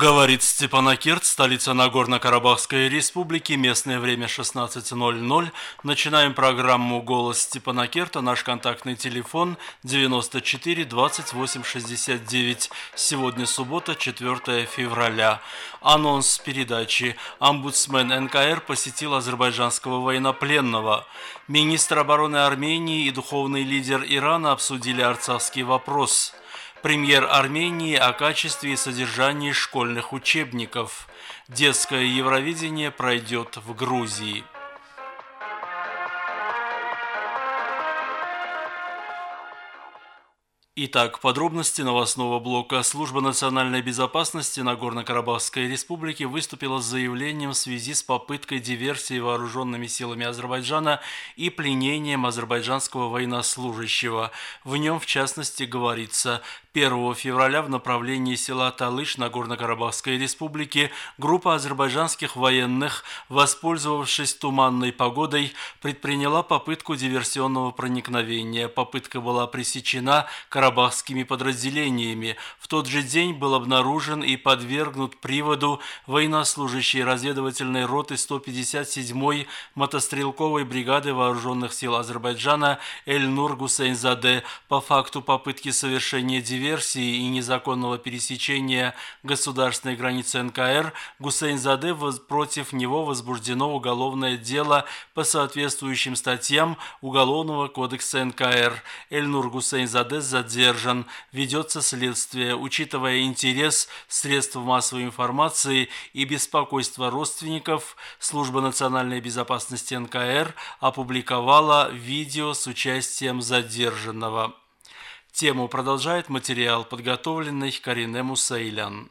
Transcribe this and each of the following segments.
Говорит Степанакерт, столица Нагорно-Карабахской республики, местное время 16.00. Начинаем программу «Голос Степанакерта». Наш контактный телефон 94 28 69. Сегодня суббота, 4 февраля. Анонс передачи. Омбудсмен НКР посетил азербайджанского военнопленного. Министр обороны Армении и духовный лидер Ирана обсудили арцахский вопрос – Премьер Армении о качестве и содержании школьных учебников. Детское Евровидение пройдет в Грузии. Итак, подробности новостного блока. Служба национальной безопасности Нагорно-Карабахской республики выступила с заявлением в связи с попыткой диверсии вооруженными силами Азербайджана и пленением азербайджанского военнослужащего. В нем, в частности, говорится, 1 февраля в направлении села Талыш Нагорно-Карабахской республики группа азербайджанских военных, воспользовавшись туманной погодой, предприняла попытку диверсионного проникновения. Попытка была пресечена карабахскими подразделениями. В тот же день был обнаружен и подвергнут приводу военнослужащий разведывательной роты 157-й мотострелковой бригады вооруженных сил Азербайджана Эльнур Гусейнзаде по факту попытки совершения диверсии диверсии и незаконного пересечения государственной границы НКР Гусейнзаде против него возбуждено уголовное дело по соответствующим статьям Уголовного кодекса НКР. Эльнур Гусейнзаде задержан. Ведется следствие. Учитывая интерес средств массовой информации и беспокойство родственников, Служба национальной безопасности НКР опубликовала видео с участием задержанного. Тему продолжает материал, подготовленный Карине Мусаилян.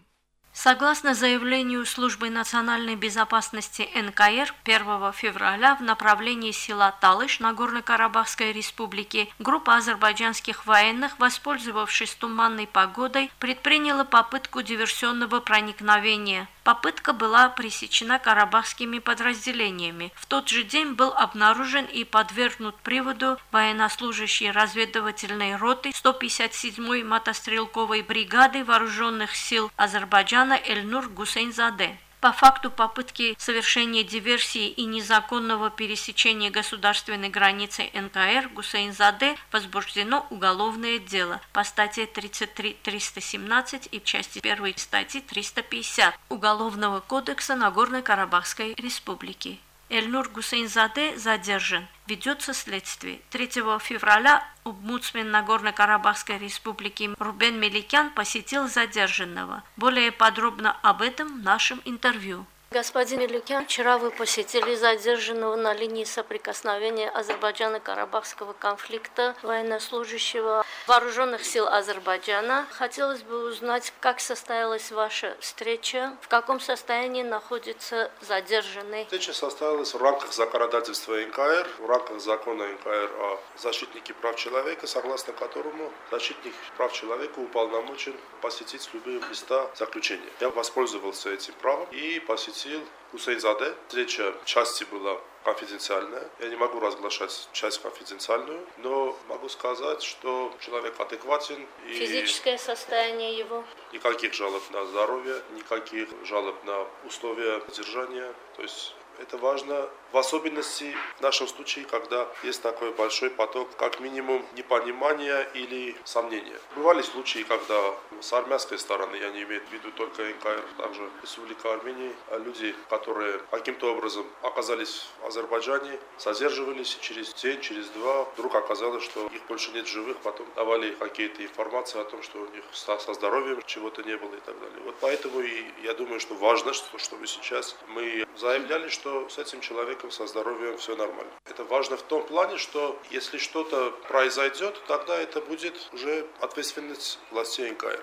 Согласно заявлению Службы национальной безопасности НКР 1 февраля в направлении села Талыш Нагорно-Карабахской республики группа азербайджанских военных, воспользовавшись туманной погодой, предприняла попытку диверсионного проникновения. Попытка была пресечена карабахскими подразделениями. В тот же день был обнаружен и подвергнут приводу военнослужащий разведывательной роты 157-й мотострелковой бригады вооруженных сил Азербайджана Эльнур Гусейнзаде. По факту попытки совершения диверсии и незаконного пересечения государственной границы НКР Гусейнзаде возбуждено уголовное дело по статье 33-317 и в части 1 статьи 350 Уголовного кодекса Нагорно-Карабахской республики. Эльнур Гусейнзаде задержан. Ведется следствие. 3 февраля омбудсмен Нагорно-Карабахской республики Рубен Меликян посетил задержанного. Более подробно об этом в нашем интервью. Господин Илюкян, вчера вы посетили задержанного на линии соприкосновения Азербайджана-Карабахского конфликта военнослужащего вооруженных сил Азербайджана. Хотелось бы узнать, как состоялась ваша встреча, в каком состоянии находится задержанный. Встреча состоялась в рамках законодательства НКР, в рамках закона НКР о защитнике прав человека, согласно которому защитник прав человека уполномочен посетить любые места заключения. Я воспользовался этим правом и посетил посетил Хусейнзаде. Встреча части была конфиденциальная. Я не могу разглашать часть конфиденциальную, но могу сказать, что человек адекватен. И Физическое состояние его? Никаких жалоб на здоровье, никаких жалоб на условия содержания. То есть это важно, в особенности в нашем случае, когда есть такой большой поток, как минимум, непонимания или сомнения. Бывали случаи, когда с армянской стороны, я не имею в виду только НКР, также Республика Армении, а люди, которые каким-то образом оказались в Азербайджане, задерживались, и через день, через два вдруг оказалось, что их больше нет живых, потом давали какие-то информации о том, что у них со, здоровьем чего-то не было и так далее. Вот поэтому и я думаю, что важно, что, чтобы сейчас мы заявляли, что с этим человеком со здоровьем все нормально. Это важно в том плане, что если что-то произойдет, тогда это будет уже ответственность властей НКР.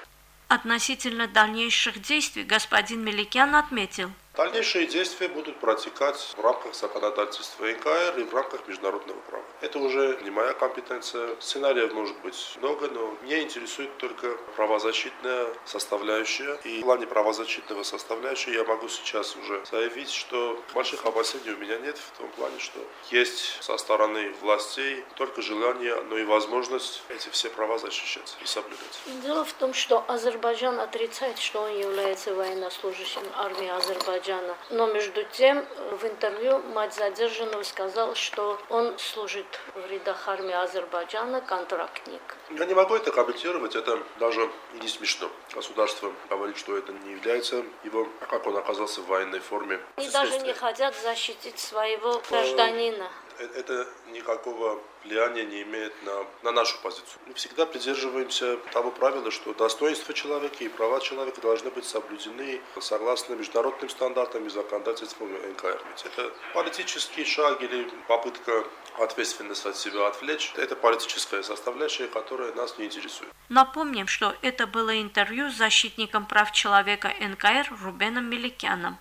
Относительно дальнейших действий господин Меликян отметил, Дальнейшие действия будут протекать в рамках законодательства НКР и в рамках международного права. Это уже не моя компетенция. Сценариев может быть много, но меня интересует только правозащитная составляющая. И в плане правозащитного составляющей я могу сейчас уже заявить, что больших опасений у меня нет в том плане, что есть со стороны властей только желание, но и возможность эти все права защищать и соблюдать. Дело в том, что Азербайджан отрицает, что он является военнослужащим армии Азербайджана. Но между тем в интервью мать задержанного сказал, что он служит в рядах армии Азербайджана, контрактник. Я не могу это комментировать, это даже и не смешно. Государство говорит, что это не является его, а как он оказался в военной форме. И даже не хотят защитить своего гражданина. Э, это никакого влияния не имеет на, на нашу позицию. Мы всегда придерживаемся того правила, что достоинство человека и права человека должны быть соблюдены согласно международным стандартам и законодательству НКР. Ведь это политический шаг или попытка ответственность от себя отвлечь. Это политическая составляющая, которая нас не интересует. Напомним, что это было интервью с защитником прав человека НКР Рубеном Меликяном.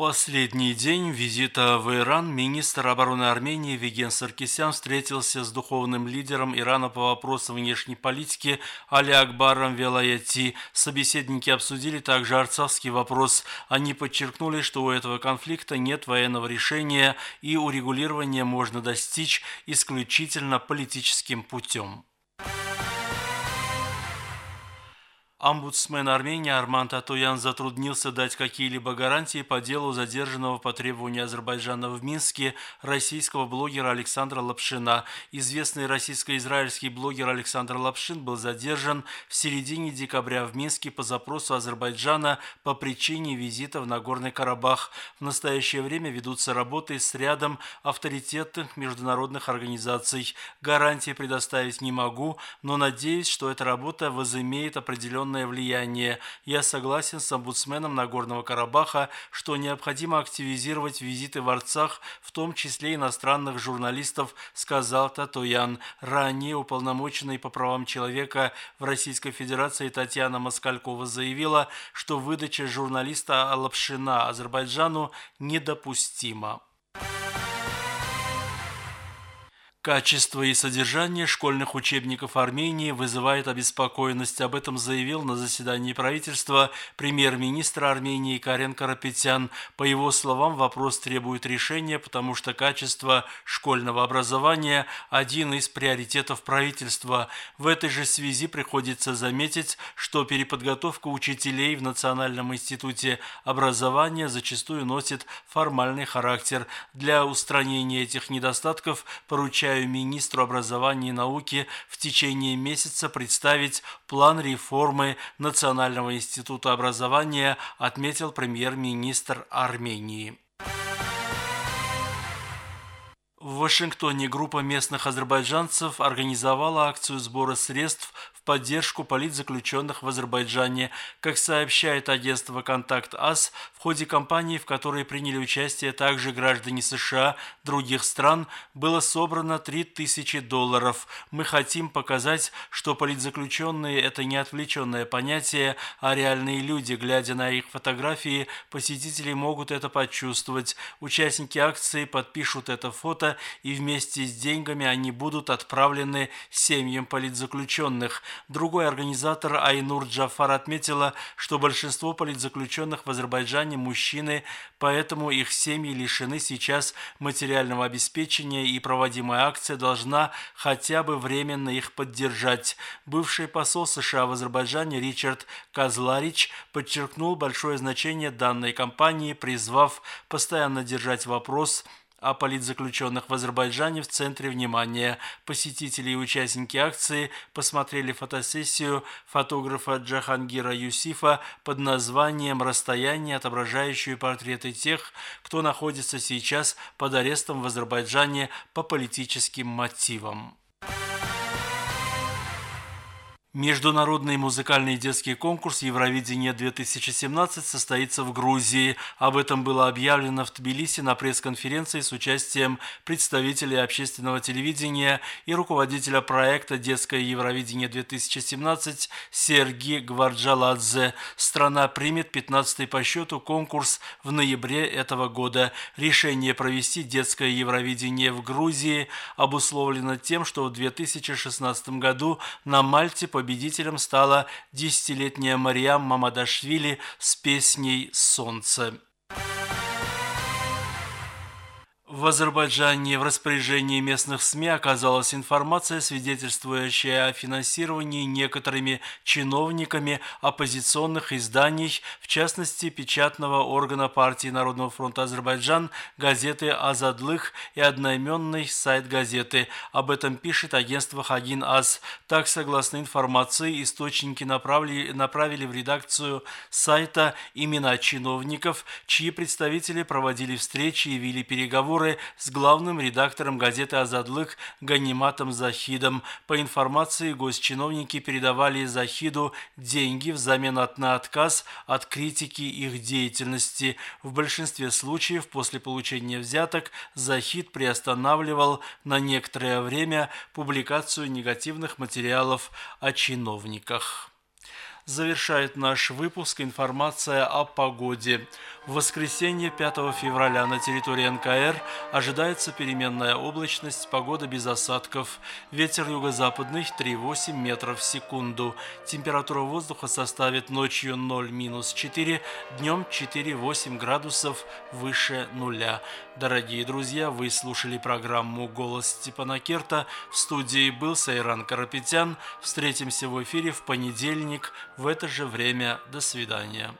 Последний день визита в Иран министр обороны Армении Виген Саркисян встретился с духовным лидером Ирана по вопросам внешней политики Али Акбаром Велаяти. Собеседники обсудили также арцавский вопрос. Они подчеркнули, что у этого конфликта нет военного решения и урегулирования можно достичь исключительно политическим путем. Омбудсмен Армении Арман Татуян затруднился дать какие-либо гарантии по делу задержанного по требованию Азербайджана в Минске российского блогера Александра Лапшина. Известный российско-израильский блогер Александр Лапшин был задержан в середине декабря в Минске по запросу Азербайджана по причине визита в Нагорный Карабах. В настоящее время ведутся работы с рядом авторитетных международных организаций. Гарантии предоставить не могу, но надеюсь, что эта работа возымеет определенный определенное влияние. Я согласен с омбудсменом Нагорного Карабаха, что необходимо активизировать визиты в Арцах, в том числе иностранных журналистов, сказал Татуян. Ранее уполномоченный по правам человека в Российской Федерации Татьяна Москалькова заявила, что выдача журналиста Алапшина Азербайджану недопустима. Качество и содержание школьных учебников Армении вызывает обеспокоенность. Об этом заявил на заседании правительства премьер-министр Армении Карен Карапетян. По его словам, вопрос требует решения, потому что качество школьного образования – один из приоритетов правительства. В этой же связи приходится заметить, что переподготовка учителей в Национальном институте образования зачастую носит формальный характер. Для устранения этих недостатков поручается поручаю министру образования и науки в течение месяца представить план реформы Национального института образования, отметил премьер-министр Армении. В Вашингтоне группа местных азербайджанцев организовала акцию сбора средств поддержку политзаключенных в Азербайджане. Как сообщает агентство «Контакт АС», в ходе кампании, в которой приняли участие также граждане США, других стран, было собрано 3000 долларов. Мы хотим показать, что политзаключенные – это не отвлеченное понятие, а реальные люди. Глядя на их фотографии, посетители могут это почувствовать. Участники акции подпишут это фото, и вместе с деньгами они будут отправлены семьям политзаключенных. Другой организатор Айнур Джафар отметила, что большинство политзаключенных в Азербайджане мужчины, поэтому их семьи лишены сейчас материального обеспечения и проводимая акция должна хотя бы временно их поддержать. Бывший посол США в Азербайджане Ричард Казларич подчеркнул большое значение данной кампании, призвав постоянно держать вопрос – о политзаключенных в Азербайджане в центре внимания. Посетители и участники акции посмотрели фотосессию фотографа Джахангира Юсифа под названием «Расстояние, отображающее портреты тех, кто находится сейчас под арестом в Азербайджане по политическим мотивам». Международный музыкальный детский конкурс Евровидение-2017 состоится в Грузии. Об этом было объявлено в Тбилиси на пресс-конференции с участием представителей общественного телевидения и руководителя проекта «Детское Евровидение-2017» Сергей Гварджаладзе. Страна примет 15-й по счету конкурс в ноябре этого года. Решение провести детское Евровидение в Грузии обусловлено тем, что в 2016 году на Мальте по победителем стала десятилетняя Мариам Мамадашвили с песней «Солнце». В Азербайджане в распоряжении местных СМИ оказалась информация, свидетельствующая о финансировании некоторыми чиновниками оппозиционных изданий, в частности, печатного органа партии Народного фронта Азербайджан, газеты «Азадлых» и одноименный сайт газеты. Об этом пишет агентство «Хагин Аз». Так, согласно информации, источники направили, направили в редакцию сайта имена чиновников, чьи представители проводили встречи и вели переговоры переговоры с главным редактором газеты «Азадлык» Ганиматом Захидом. По информации, госчиновники передавали Захиду деньги взамен от на отказ от критики их деятельности. В большинстве случаев после получения взяток Захид приостанавливал на некоторое время публикацию негативных материалов о чиновниках. Завершает наш выпуск информация о погоде. В воскресенье 5 февраля на территории НКР ожидается переменная облачность, погода без осадков. Ветер юго-западный 3,8 метров в секунду. Температура воздуха составит ночью 0-4, днем 4-8 градусов выше нуля. Дорогие друзья, вы слушали программу «Голос Степана Керта». В студии был Сайран Карапетян. Встретимся в эфире в понедельник в это же время. До свидания.